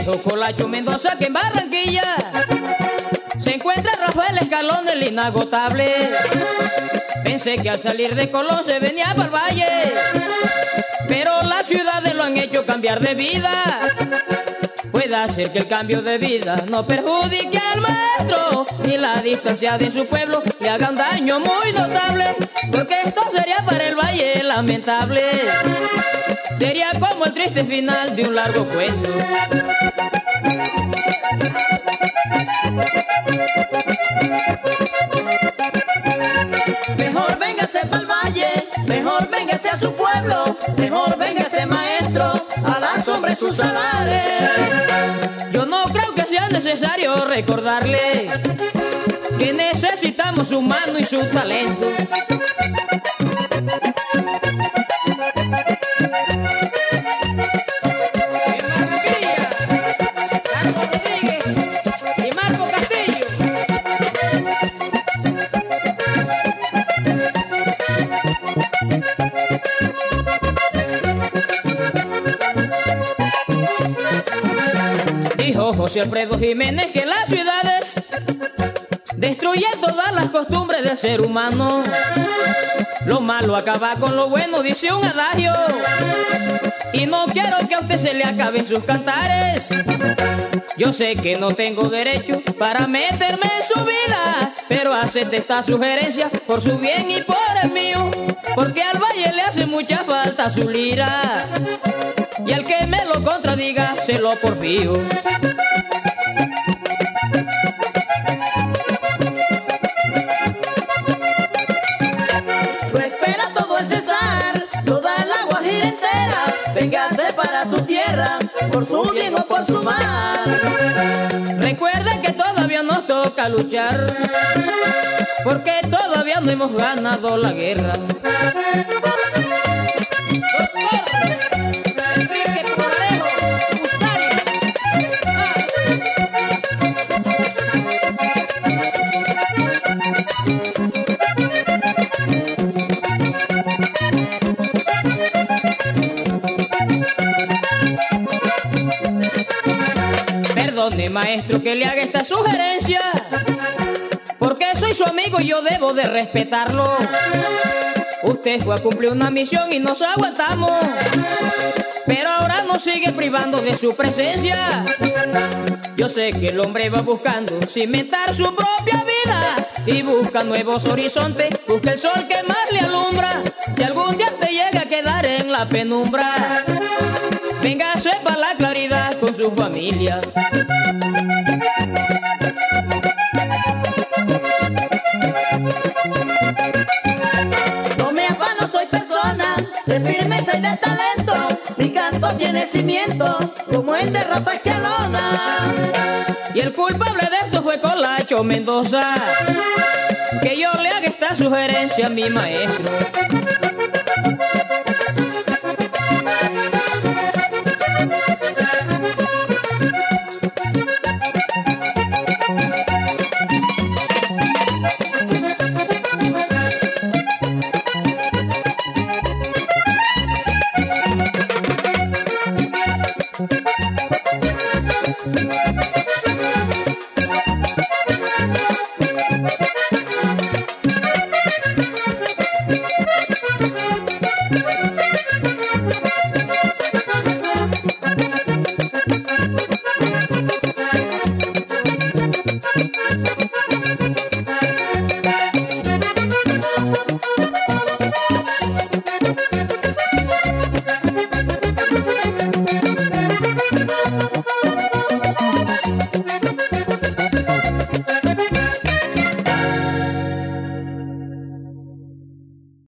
dijo Colacho Mendoza que en Barranquilla se encuentra Rafael Escalón el inagotable. Pensé que al salir de Colón se venía para el valle, pero las ciudades lo han hecho cambiar de vida. Puede hacer que el cambio de vida no perjudique al maestro, ni la distancia de su pueblo le haga un daño muy notable, porque esto sería para el valle lamentable. Sería el triste final de un largo cuento. Mejor véngase pa'l valle, mejor véngase a su pueblo, mejor véngase maestro, a la sombra sus salares. Yo no creo que sea necesario recordarle que necesitamos su mano y su talento. José Alfredo Jiménez que las ciudades destruyen todas las costumbres del ser humano. Lo malo acaba con lo bueno, dice un adagio. Y no quiero que a usted se le acaben sus cantares. Yo sé que no tengo derecho para meterme en su vida, pero acepte esta sugerencia por su bien y por el mío, porque al valle le hace mucha falta su lira. Y al que me lo contradiga, se lo porfío. Por su bien o por su mal. Recuerden que todavía nos toca luchar, porque todavía no hemos ganado la guerra. Maestro, que le haga esta sugerencia, porque soy su amigo y yo debo de respetarlo. Usted fue a cumplir una misión y nos aguantamos, pero ahora nos sigue privando de su presencia. Yo sé que el hombre va buscando cimentar su propia vida y busca nuevos horizontes, busca el sol que más le alumbra. Si algún día te llega a quedar en la penumbra, venga, sepa la claridad con su familia. No me afano, soy persona de firmeza y de talento. Mi canto tiene cimiento, como el de Rafa Escalona. Y el culpable de esto fue Colacho Mendoza. Que yo le haga esta sugerencia a mi maestro.